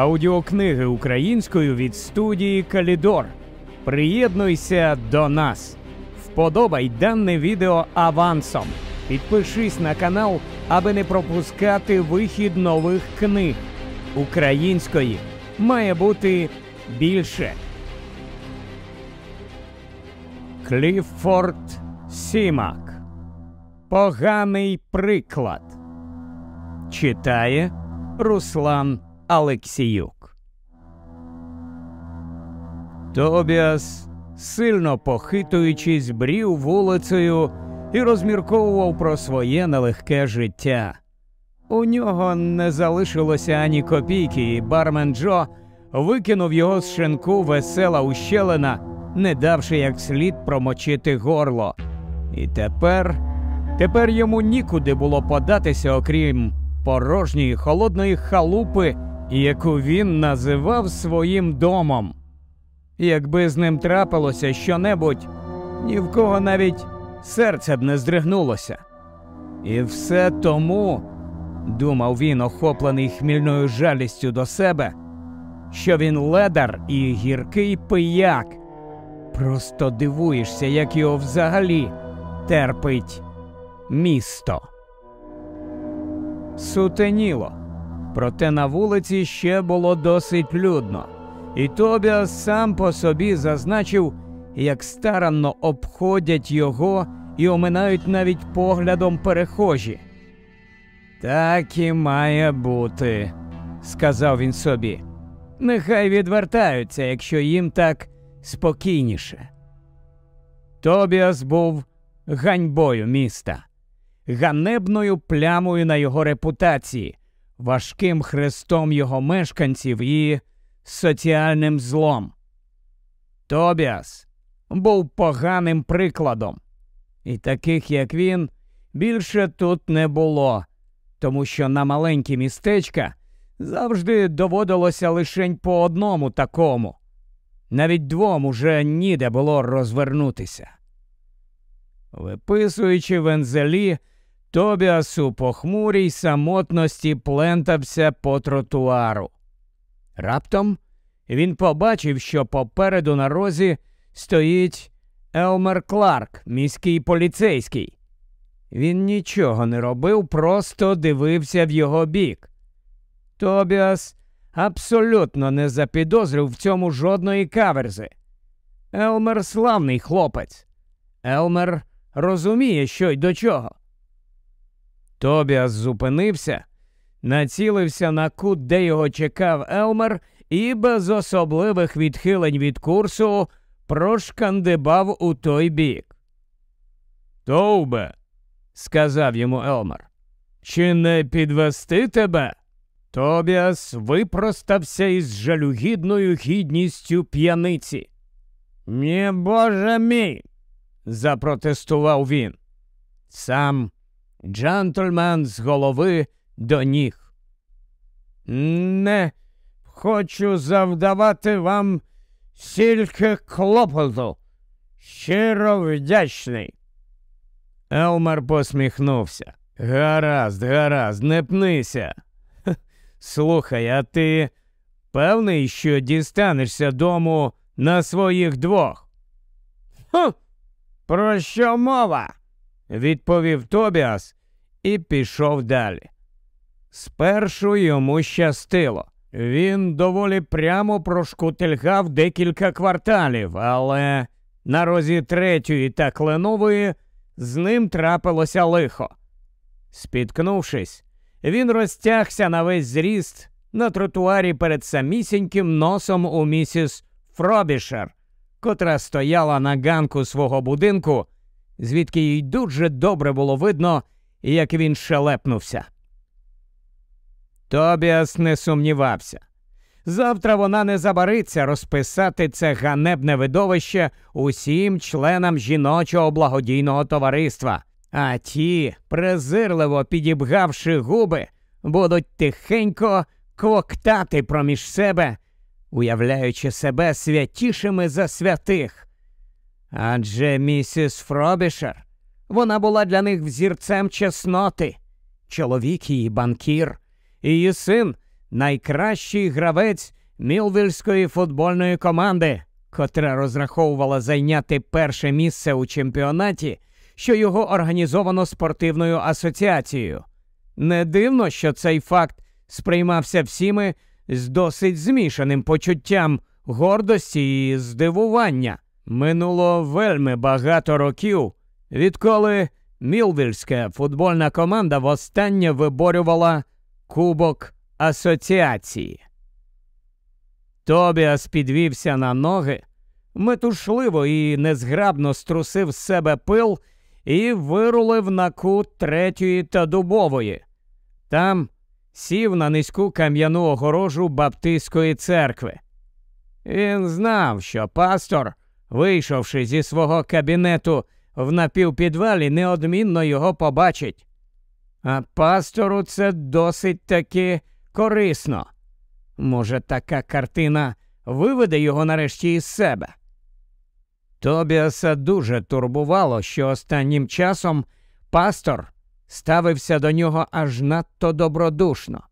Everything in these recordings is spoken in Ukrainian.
Аудіокниги українською від студії Калідор. Приєднуйся до нас. Вподобай дане відео авансом. Підпишись на канал, аби не пропускати вихід нових книг. Української має бути більше. Кліфорд Сімак. Поганий приклад. Читає Руслан Алексіюк. Тобіас, сильно похитуючись, брів вулицею і розмірковував про своє нелегке життя. У нього не залишилося ані копійки, і бармен Джо викинув його з шинку весела ущелина, не давши як слід промочити горло. І тепер, тепер йому нікуди було податися, окрім порожньої холодної халупи, яку він називав своїм домом. Якби з ним трапилося щонебудь, ні в кого навіть серце б не здригнулося. І все тому, думав він, охоплений хмільною жалістю до себе, що він ледар і гіркий пияк. Просто дивуєшся, як його взагалі терпить місто. Сутеніло, проте на вулиці ще було досить людно, і Тобіас сам по собі зазначив, як старанно обходять його і оминають навіть поглядом перехожі. Так і має бути, сказав він собі. Нехай відвертаються, якщо їм так спокійніше. Тобіас був ганьбою міста, ганебною плямою на його репутації, важким хрестом його мешканців і соціальним злом. Тобіас був поганим прикладом, і таких, як він, більше тут не було, тому що на маленькі містечка завжди доводилося лишень по одному такому. Навіть двом уже ніде було розвернутися. Виписуючи вензелі, Тобіас у похмурій самотності плентався по тротуару. Раптом він побачив, що попереду на розі стоїть Елмер Кларк, міський поліцейський. Він нічого не робив, просто дивився в його бік. Тобіас абсолютно не запідозрив в цьому жодної каверзи. Елмер славний хлопець. Елмер розуміє, що й до чого. Тобіас зупинився, націлився на кут, де його чекав Елмер, і без особливих відхилень від курсу прошкандибав у той бік. Товбе, сказав йому Елмер, чи не підвести тебе? Тобіас випростався із жалюгідною гідністю п'яниці. Ні, боже мій, запротестував він. Сам джентльмен з голови до ніг. Не хочу завдавати вам стільки клопоту. Щиро вдячний. Елмар посміхнувся. Гаразд, гаразд, не пнися. Слухай, а ти певний, що дістанешся дому на своїх двох? Хм, про що мова? Відповів Тобіас і пішов далі. Спершу йому щастило. Він доволі прямо прошкутильгав декілька кварталів, але на розі третьої та кленової з ним трапилося лихо. Спіткнувшись, він розтягся на весь зріст на тротуарі перед самісіньким носом у місіс Фробішер, котра стояла на ганку свого будинку, звідки їй дуже добре було видно, як він шелепнувся. Тобіас не сумнівався. Завтра вона не забариться розписати це ганебне видовище усім членам жіночого благодійного товариства, а ті, презирливо підібгавши губи, будуть тихенько квоктати проміж себе, уявляючи себе святішими за святих. Адже місіс Фробішер, вона була для них взірцем чесноти, чоловік її банкір, її син найкращий гравець Мілвільської футбольної команди, котра розраховувала зайняти перше місце у чемпіонаті, що його організовано спортивною асоціацією. Не дивно, що цей факт сприймався всіми з досить змішаним почуттям гордості і здивування. Минуло вельми багато років, відколи Мілвільська футбольна команда востаннє виборювала Кубок Асоціації. Тобіас підвівся на ноги, метушливо і незграбно струсив з себе пил і вирулив на кут третьої та дубової. Там сів на низьку кам'яну огорожу Баптистської церкви. Він знав, що пастор, вийшовши зі свого кабінету в напівпідвалі, неодмінно його побачить. А пастору це досить таки корисно. Може, така картина виведе його нарешті із себе. Тобіаса дуже турбувало, що останнім часом пастор ставився до нього аж надто добродушно.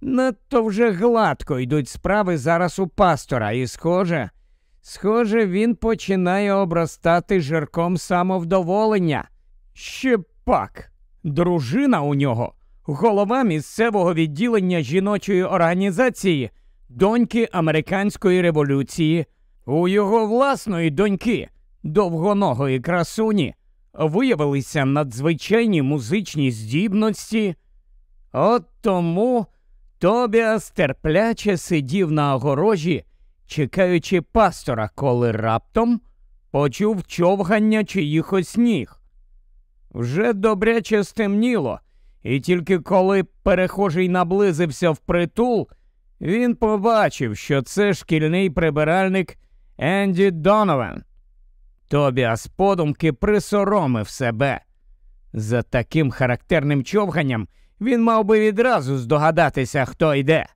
Надто вже гладко йдуть справи зараз у пастора, і, схоже, схоже, він починає обростати жирком самовдоволення. Ще пак, дружина у нього, голова місцевого відділення жіночої організації, доньки американської революції. У його власної доньки, довгоногої красуні, виявилися надзвичайні музичні здібності. От тому Тобіас терпляче сидів на огорожі, чекаючи пастора, коли раптом почув човгання чиїхось ніг. Вже добряче стемніло, і тільки коли перехожий наблизився в притул, він побачив, що це шкільний прибиральник Енді Донован. Тобіас подумки присоромив себе. За таким характерним човганням він мав би відразу здогадатися, хто йде.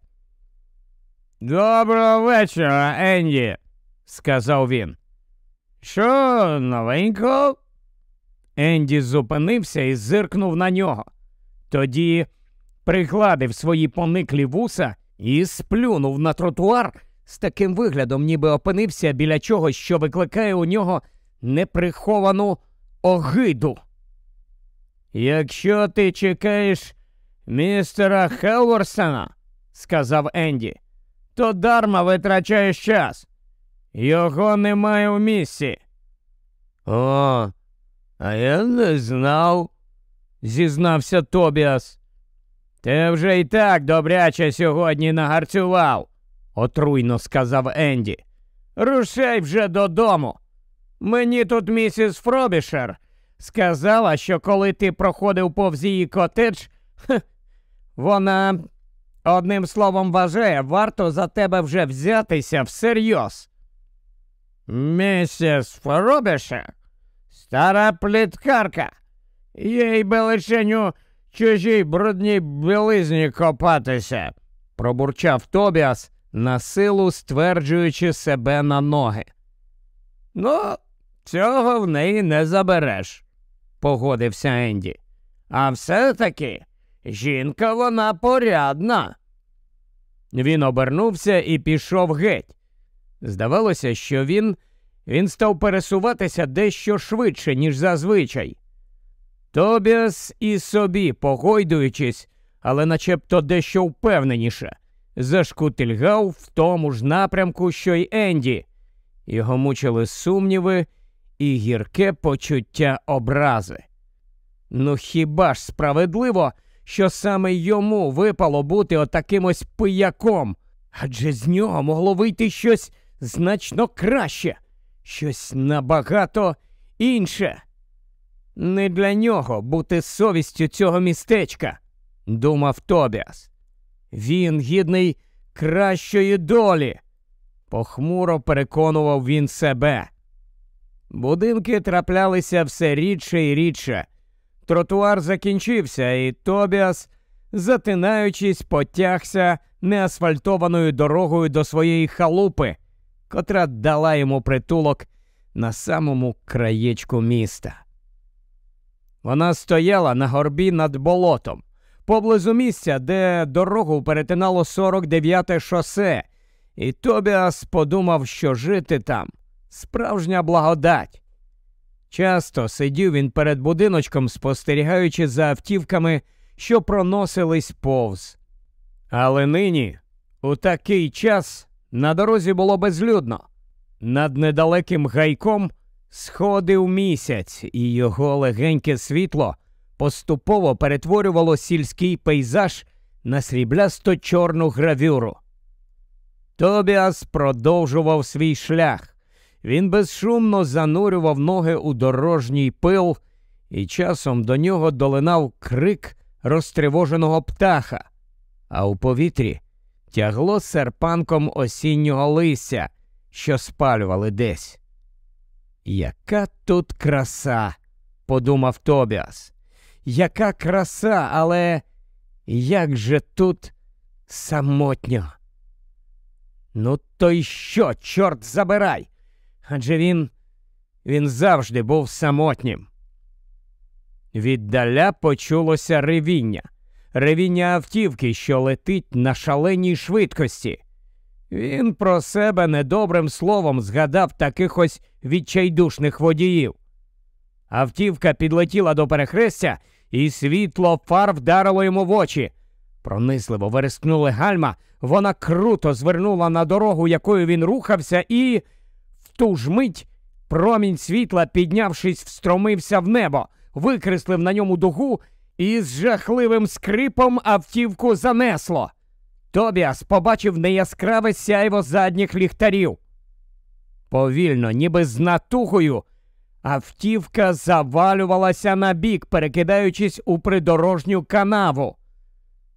Доброго вечора, Енді, сказав він. Що новенько? Енді зупинився і зиркнув на нього. Тоді пригладив свої пониклі вуса і сплюнув на тротуар з таким виглядом, ніби опинився біля чогось, що викликає у нього неприховану огиду. Якщо ти чекаєш містера Хелворсона, сказав Енді, то дарма витрачаєш час. Його немає у місці. О, а я не знав, зізнався Тобіас. Ти вже й так добряче сьогодні нагарцював, отруйно сказав Енді. Рушай вже додому. Мені тут місіс Фробішер сказала, що коли ти проходив повз її котедж, хех, вона, одним словом, вважає, варто за тебе вже взятися всерйоз. Місіс Фробішер? Стара пліткарка. Їй би лишень у чужій брудній білизні копатися, пробурчав Тобіас, на силу стверджуючи себе на ноги. Ну, цього в неї не забереш, погодився Енді. А все-таки жінка вона порядна. Він обернувся і пішов геть. Здавалося, що він він став пересуватися дещо швидше, ніж зазвичай. Тобіас і собі, погойдуючись, але начебто дещо впевненіше, зашкутильгав в тому ж напрямку, що й Енді. Його мучили сумніви і гірке почуття образи. Ну хіба ж справедливо, що саме йому випало бути отаким ось пияком? Адже з нього могло вийти щось значно краще, щось набагато інше. Не для нього бути совістю цього містечка, думав Тобіас. Він гідний кращої долі. Похмуро переконував він себе. Будинки траплялися все рідше і рідше. Тротуар закінчився, і Тобіас, затинаючись, потягся неасфальтованою дорогою до своєї халупи, котра дала йому притулок на самому краєчку міста. Вона стояла на горбі над болотом, поблизу місця, де дорогу перетинало 49-те шосе, і Тобіас подумав, що жити там справжня благодать. Часто сидів він перед будиночком, спостерігаючи за автівками, що проносились повз. Але нині, у такий час, на дорозі було безлюдно. Над недалеким гайком сходив місяць, і його легеньке світло поступово перетворювало сільський пейзаж на сріблясто чорну гравюру. Тобіас продовжував свій шлях. Він безшумно занурював ноги у дорожній пил, і часом до нього долинав крик розтривоженого птаха, а у повітрі тягло серпанком осіннього листя, що спалювали десь. Яка тут краса, подумав Тобіас. Яка краса, але як же тут самотньо. Ну, то й що, чорт забирай? Адже він він завжди був самотнім. Віддаля почулося ревіння, ревіння автівки, що летить на шаленій швидкості. Він про себе недобрим словом згадав таких ось відчайдушних водіїв. Автівка підлетіла до перехрестя, і світло фар вдарило йому в очі. Пронизливо верескнули гальма, вона круто звернула на дорогу, якою він рухався, і ту ж мить промінь світла, піднявшись, встромився в небо, викреслив на ньому дугу і з жахливим скрипом автівку занесло. Тобіас побачив неяскраве сяйво задніх ліхтарів. Повільно, ніби з натугою, автівка завалювалася на бік, перекидаючись у придорожню канаву.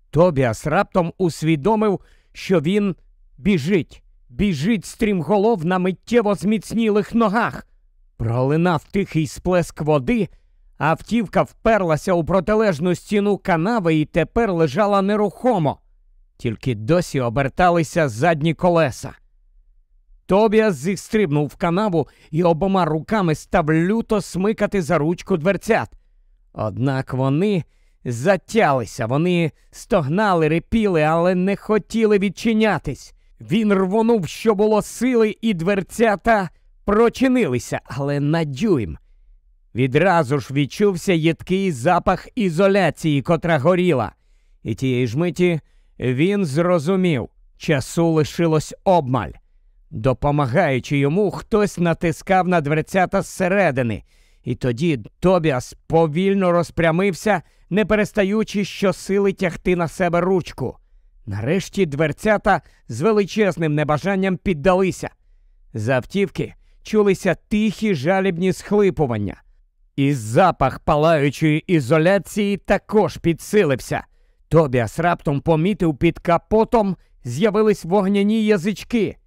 Тобіас раптом усвідомив, що він біжить, біжить стрімголов на миттєво зміцнілих ногах. Пролинав тихий сплеск води, автівка вперлася у протилежну стіну канави і тепер лежала нерухомо, тільки досі оберталися задні колеса. Тобіас зістрибнув в канаву і обома руками став люто смикати за ручку дверцят. Однак вони затялися, вони стогнали, репіли, але не хотіли відчинятись. Він рвонув, що було сили, і дверцята прочинилися, але на дюйм. Відразу ж відчувся їдкий запах ізоляції, котра горіла, і тієї ж миті він зрозумів, часу лишилось обмаль. Допомагаючи йому, хтось натискав на дверцята зсередини, і тоді Тобіас повільно розпрямився, не перестаючи щосили тягти на себе ручку. Нарешті дверцята з величезним небажанням піддалися. З автівки чулися тихі жалібні схлипування, і запах палаючої ізоляції також підсилився. Тобіас раптом помітив під капотом з'явились вогняні язички.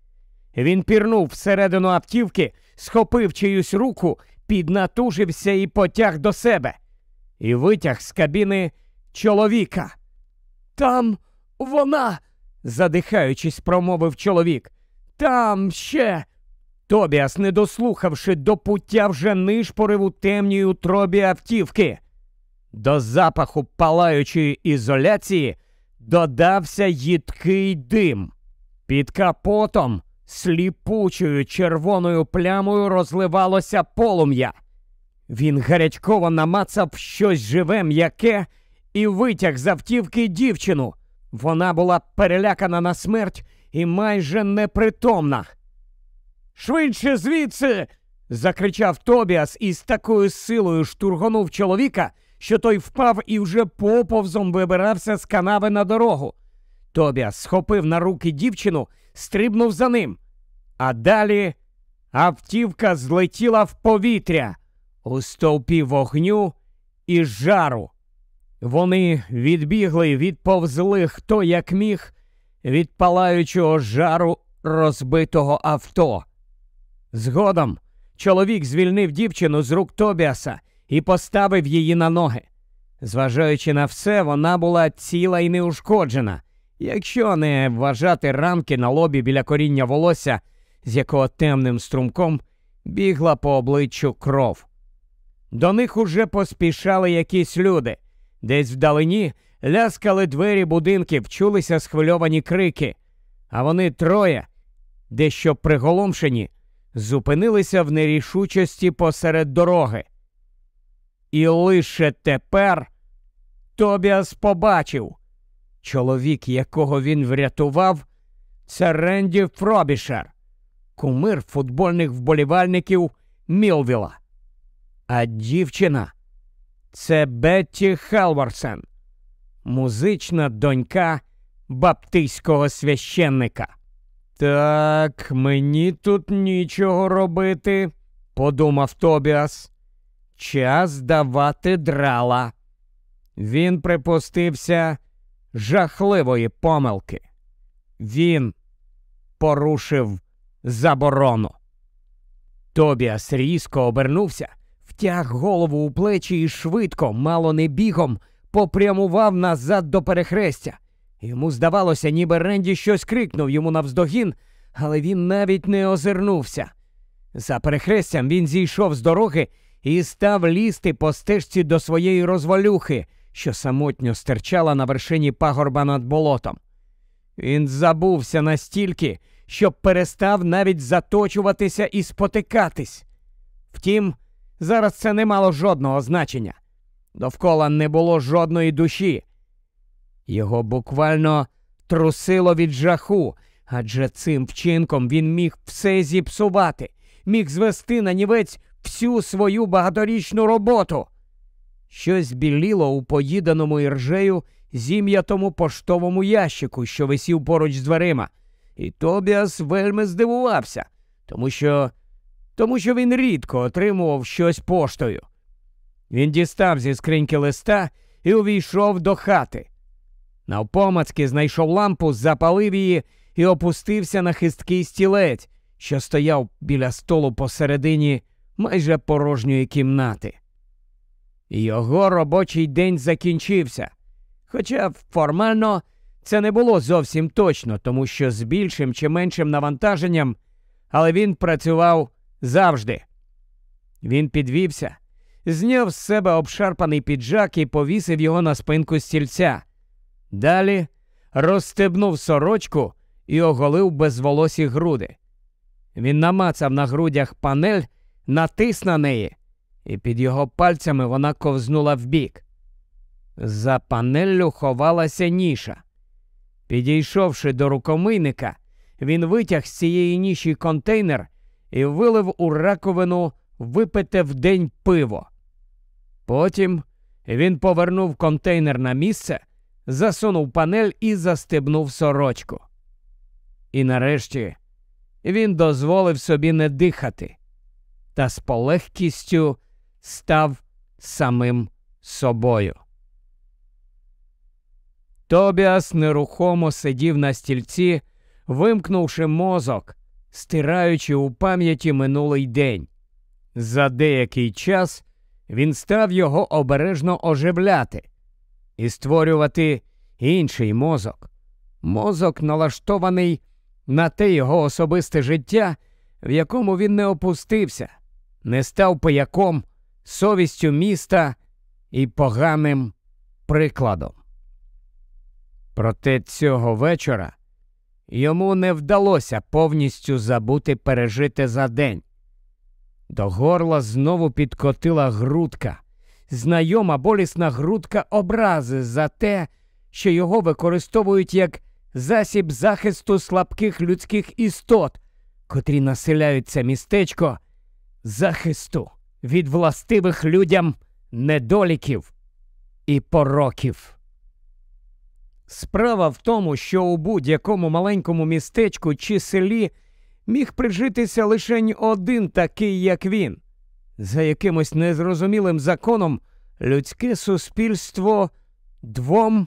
Він пірнув всередину автівки, схопив чиюсь руку, піднатужився і потяг до себе, і витяг з кабіни чоловіка. Там вона, задихаючись, промовив чоловік. Там ще. Тобіас, не дослухавши до пуття, вже нишпорив у темній утробі автівки. До запаху палаючої ізоляції додався їдкий дим. Під капотом сліпучою червоною плямою розливалося полум'я. Він гарячково намацав щось живе м'яке і витяг з автівки дівчину. Вона була перелякана на смерть і майже непритомна. Швидше звідси. закричав Тобіас і з такою силою штургонув чоловіка, що той впав і вже поповзом вибирався з канави на дорогу. Тобіас схопив на руки дівчину, стрибнув за ним. А далі автівка злетіла в повітря у стовпі вогню і жару. Вони відбігли, відповзли хто як міг від палаючого жару розбитого авто. Згодом чоловік звільнив дівчину з рук Тобіаса і поставив її на ноги. Зважаючи на все, вона була ціла і неушкоджена, якщо не вважати рамки на лобі біля коріння волосся, з якого темним струмком бігла по обличчю кров. До них уже поспішали якісь люди. Десь вдалині ляскали двері будинків, чулися схвильовані крики, а вони троє, дещо приголомшені, зупинилися в нерішучості посеред дороги. І лише тепер Тобіас побачив чоловік, якого він врятував, це Ренді Фробішер, кумир футбольних вболівальників Мілвіла. А дівчина це Бетті Хелварсен, музична донька баптистського священника. Так, мені тут нічого робити, подумав Тобіас. Час давати драла. Він припустився жахливої помилки. Він порушив заборону. Тобіас різко обернувся, втяг голову у плечі і швидко, мало не бігом, попрямував назад до перехрестя. Йому здавалося, ніби Ренді щось крикнув йому навздогін, але він навіть не озирнувся. За перехрестям він зійшов з дороги і став лізти по стежці до своєї розвалюхи, що самотньо стирчала на вершині пагорба над болотом. Він забувся настільки, що перестав навіть заточуватися і спотикатись. Втім, зараз це не мало жодного значення. Довкола не було жодної душі. Його буквально трусило від жаху, адже цим вчинком він міг все зіпсувати, міг звести на нівець всю свою багаторічну роботу. Щось біліло у поїданому іржею зім'ятому поштовому ящику, що висів поруч з дверима. І Тобіас вельми здивувався, тому що тому що він рідко отримував щось поштою. Він дістав зі скриньки листа і увійшов до хати. Навпомацьки знайшов лампу, запалив її і опустився на хисткий стілець, що стояв біля столу посередині майже порожньої кімнати. Його робочий день закінчився, хоча формально це не було зовсім точно, тому що з більшим чи меншим навантаженням, але він працював завжди. Він підвівся, зняв з себе обшарпаний піджак і повісив його на спинку стільця. Далі розстебнув сорочку і оголив безволосі груди. Він намацав на грудях панель, натис на неї, і під його пальцями вона ковзнула вбік. За панеллю ховалася ніша. Підійшовши до рукомийника, він витяг з цієї ніші контейнер і вилив у раковину випите в день пиво. Потім він повернув контейнер на місце, засунув панель і застебнув сорочку. І нарешті він дозволив собі не дихати та з полегкістю став самим собою. Тобіас нерухомо сидів на стільці, вимкнувши мозок, стираючи у пам'яті минулий день. За деякий час він став його обережно оживляти і створювати інший мозок. Мозок налаштований на те його особисте життя, в якому він не опустився, не став пияком, совістю міста і поганим прикладом. Проте цього вечора йому не вдалося повністю забути пережити за день. До горла знову підкотила грудка, знайома болісна грудка образи за те, що його використовують як засіб захисту слабких людських істот, котрі населяють це містечко захисту від властивих людям недоліків і пороків. Справа в тому, що у будь-якому маленькому містечку чи селі міг прижитися лише один такий, як він. За якимось незрозумілим законом людське суспільство двом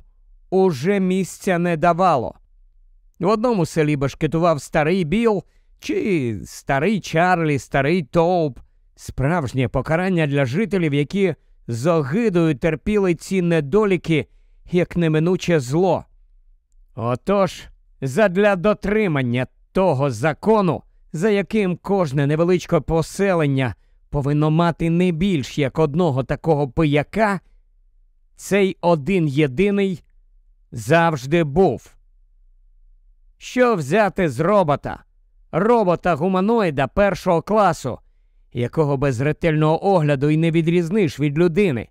уже місця не давало. В одному селі башкетував старий Біл чи старий Чарлі, старий Тоуп, справжнє покарання для жителів, які з огидою терпіли ці недоліки як неминуче зло. Отож, задля дотримання того закону, за яким кожне невеличке поселення повинно мати не більш як одного такого пияка, цей один єдиний завжди був. Що взяти з робота, робота гуманоїда першого класу, якого без ретельного огляду й не відрізниш від людини?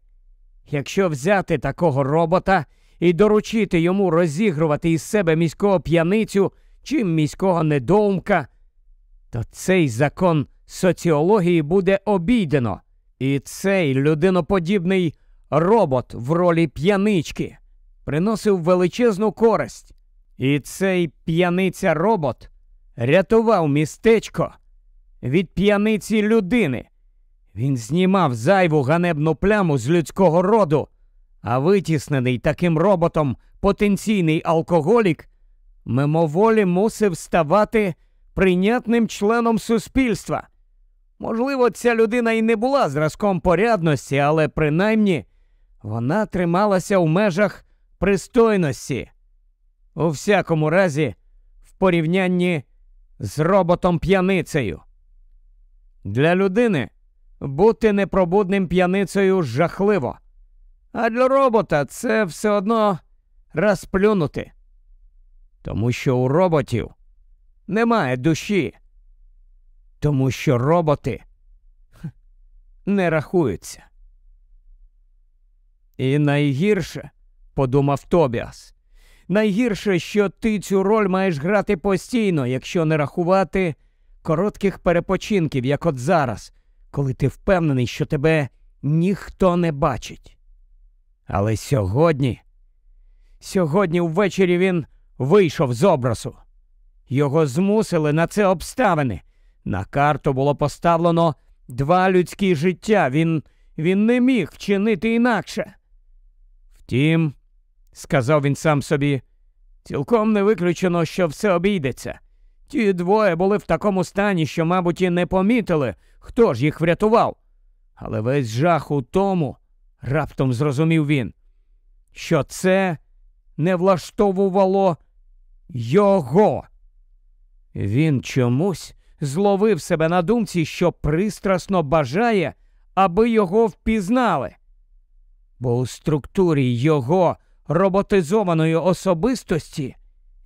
Якщо взяти такого робота і доручити йому розігрувати із себе міського п'яницю чи міського недоумка, то цей закон соціології буде обійдено, і цей людиноподібний робот в ролі п'янички приносив величезну користь. І цей п'яниця робот рятував містечко від п'яниці людини. Він знімав зайву ганебну пляму з людського роду, а витіснений таким роботом потенційний алкоголік мимоволі мусив ставати прийнятним членом суспільства. Можливо, ця людина і не була зразком порядності, але принаймні вона трималася в межах пристойності. У всякому разі, в порівнянні з роботом п'яницею. Для людини бути непробудним п'яницею жахливо, а для робота це все одно розплюнути. Тому що у роботів немає душі, тому що роботи не рахуються. І найгірше, подумав Тобіас, найгірше, що ти цю роль маєш грати постійно, якщо не рахувати коротких перепочинків, як от зараз, коли ти впевнений, що тебе ніхто не бачить. Але сьогодні, сьогодні ввечері він вийшов з образу. Його змусили на це обставини. На карту було поставлено два людські життя. Він, Він не міг вчинити інакше. Втім, сказав він сам собі, цілком не виключено, що все обійдеться. Ті двоє були в такому стані, що, мабуть, і не помітили, хто ж їх врятував. Але весь жах у тому, раптом зрозумів він, що це не влаштовувало його. Він чомусь зловив себе на думці, що пристрасно бажає, аби його впізнали. Бо у структурі його роботизованої особистості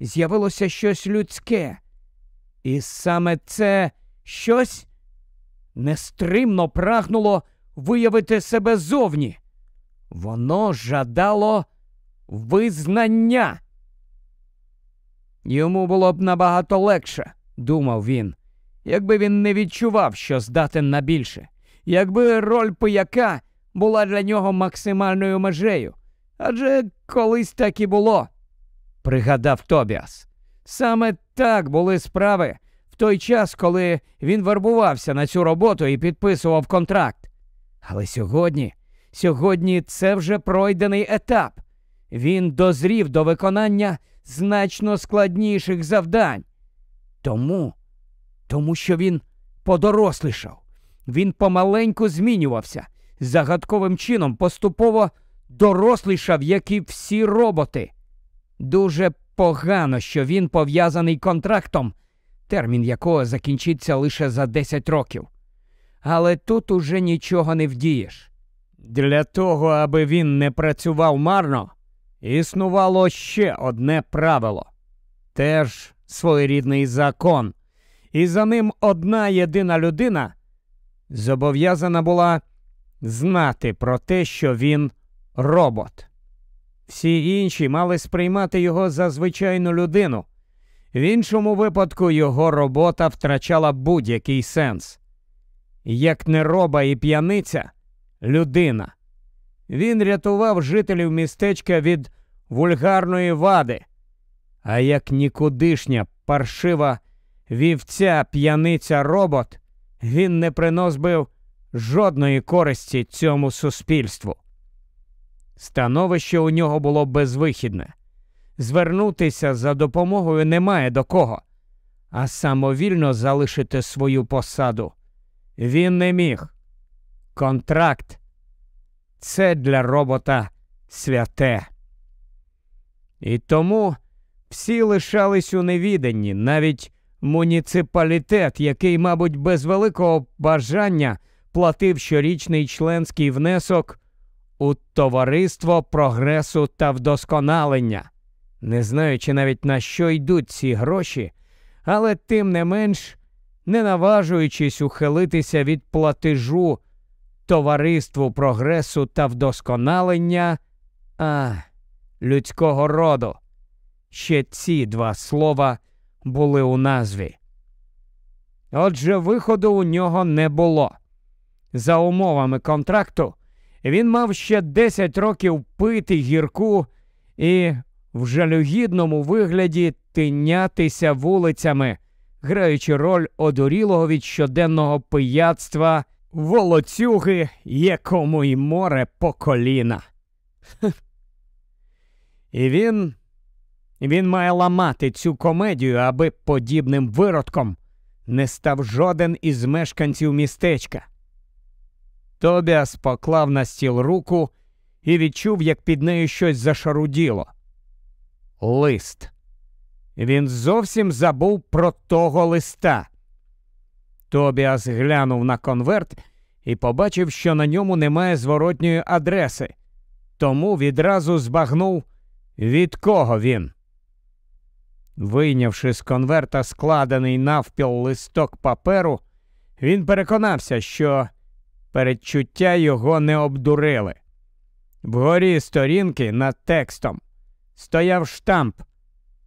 з'явилося щось людське, і саме це щось нестримно прагнуло виявити себе зовні. Воно жадало визнання. Йому було б набагато легше, думав він, якби він не відчував, що здатен на більше, якби роль пияка була для нього максимальною межею. Адже колись так і було, пригадав Тобіас. Саме так були справи той час, коли він вербувався на цю роботу і підписував контракт. Але сьогодні, сьогодні це вже пройдений етап. Він дозрів до виконання значно складніших завдань. Тому, тому що він подорослішав, він помаленьку змінювався, загадковим чином поступово дорослішав, як і всі роботи. Дуже погано, що він пов'язаний контрактом, термін якого закінчиться лише за 10 років. Але тут уже нічого не вдієш. Для того, аби він не працював марно, існувало ще одне правило теж своєрідний закон, і за ним одна єдина людина зобов'язана була знати про те, що він робот. Всі інші мали сприймати його за звичайну людину. В іншому випадку його робота втрачала будь-який сенс. Як не і п'яниця, людина. Він рятував жителів містечка від вульгарної вади, а як нікудишня паршива вівця п'яниця робот, він не приносбив жодної користі цьому суспільству. Становище у нього було безвихідне. Звернутися за допомогою немає до кого, а самовільно залишити свою посаду. Він не міг. Контракт це для робота святе. І тому всі лишались у невіданні, навіть муніципалітет, який, мабуть, без великого бажання платив щорічний членський внесок у товариство прогресу та вдосконалення. Не знаючи навіть на що йдуть ці гроші, але тим не менш, не наважуючись ухилитися від платежу товариству прогресу та вдосконалення а, людського роду. Ще ці два слова були у назві. Отже, виходу у нього не було. За умовами контракту, він мав ще 10 років пити гірку і в жалюгідному вигляді тинятися вулицями, граючи роль одурілого від щоденного пияцтва волоцюги, якому й море по коліна. І він він має ламати цю комедію, аби подібним виродком не став жоден із мешканців містечка. Тобіас поклав на стіл руку і відчув, як під нею щось зашаруділо. Лист. Він зовсім забув про того листа. Тобіас глянув на конверт і побачив, що на ньому немає зворотньої адреси, тому відразу збагнув, від кого він. Вийнявши з конверта складений навпіл листок паперу, він переконався, що передчуття його не обдурили. Вгорі сторінки над текстом стояв штамп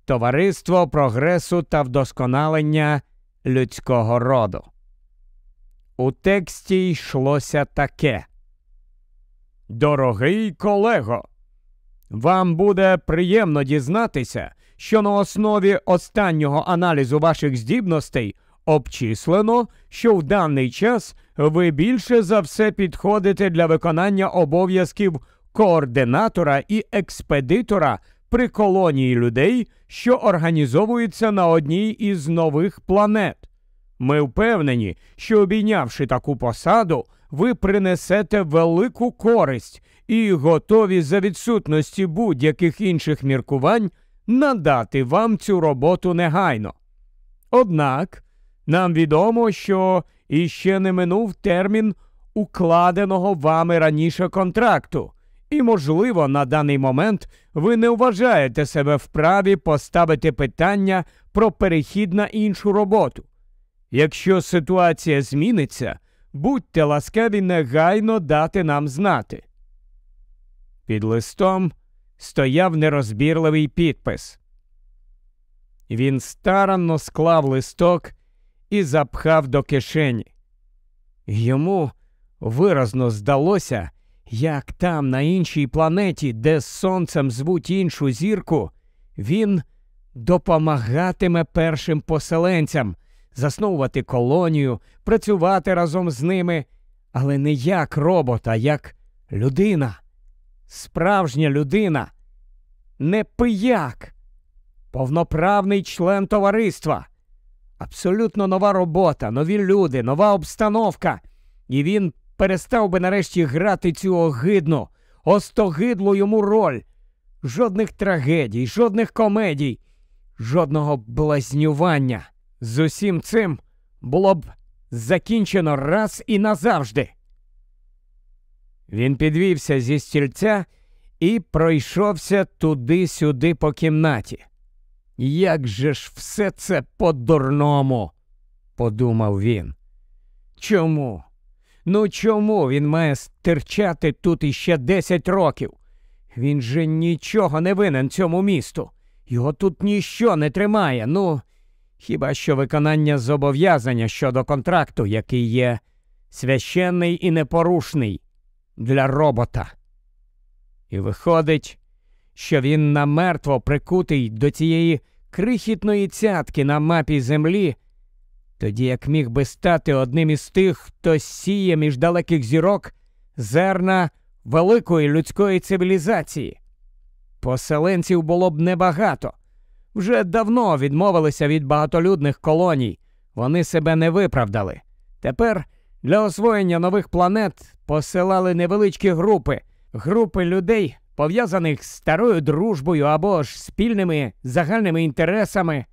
Товариство прогресу та вдосконалення людського роду. У тексті йшлося таке. Дорогий колего, вам буде приємно дізнатися, що на основі останнього аналізу ваших здібностей обчислено, що в даний час ви більше за все підходите для виконання обов'язків координатора і експедитора при колонії людей, що організовуються на одній із нових планет. Ми впевнені, що обійнявши таку посаду, ви принесете велику користь і готові за відсутності будь-яких інших міркувань надати вам цю роботу негайно. Однак нам відомо, що іще не минув термін укладеного вами раніше контракту, і, можливо, на даний момент ви не вважаєте себе вправі поставити питання про перехід на іншу роботу. Якщо ситуація зміниться, будьте ласкаві негайно дати нам знати. Під листом стояв нерозбірливий підпис. Він старанно склав листок і запхав до кишені. Йому виразно здалося, як там, на іншій планеті, де з сонцем звуть іншу зірку, він допомагатиме першим поселенцям засновувати колонію, працювати разом з ними, але не як робот, а як людина, справжня людина, не пияк, повноправний член товариства. Абсолютно нова робота, нові люди, нова обстановка. І він перестав би нарешті грати цю огидну, остогидлу йому роль. Жодних трагедій, жодних комедій, жодного блазнювання. З усім цим було б закінчено раз і назавжди. Він підвівся зі стільця і пройшовся туди-сюди по кімнаті. Як же ж все це по-дурному, подумав він. Чому? Ну чому він має стирчати тут іще десять років? Він же нічого не винен цьому місту. Його тут ніщо не тримає. Ну, хіба що виконання зобов'язання щодо контракту, який є священний і непорушний для робота. І виходить, що він намертво прикутий до цієї крихітної цятки на мапі землі, тоді як міг би стати одним із тих, хто сіє між далеких зірок зерна великої людської цивілізації. Поселенців було б небагато. Вже давно відмовилися від багатолюдних колоній, вони себе не виправдали. Тепер для освоєння нових планет посилали невеличкі групи, групи людей, пов'язаних з старою дружбою або ж спільними загальними інтересами.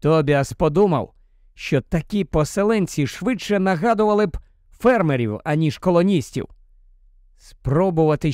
Тобіас подумав, що такі поселенці швидше нагадували б фермерів, аніж колоністів. спробувати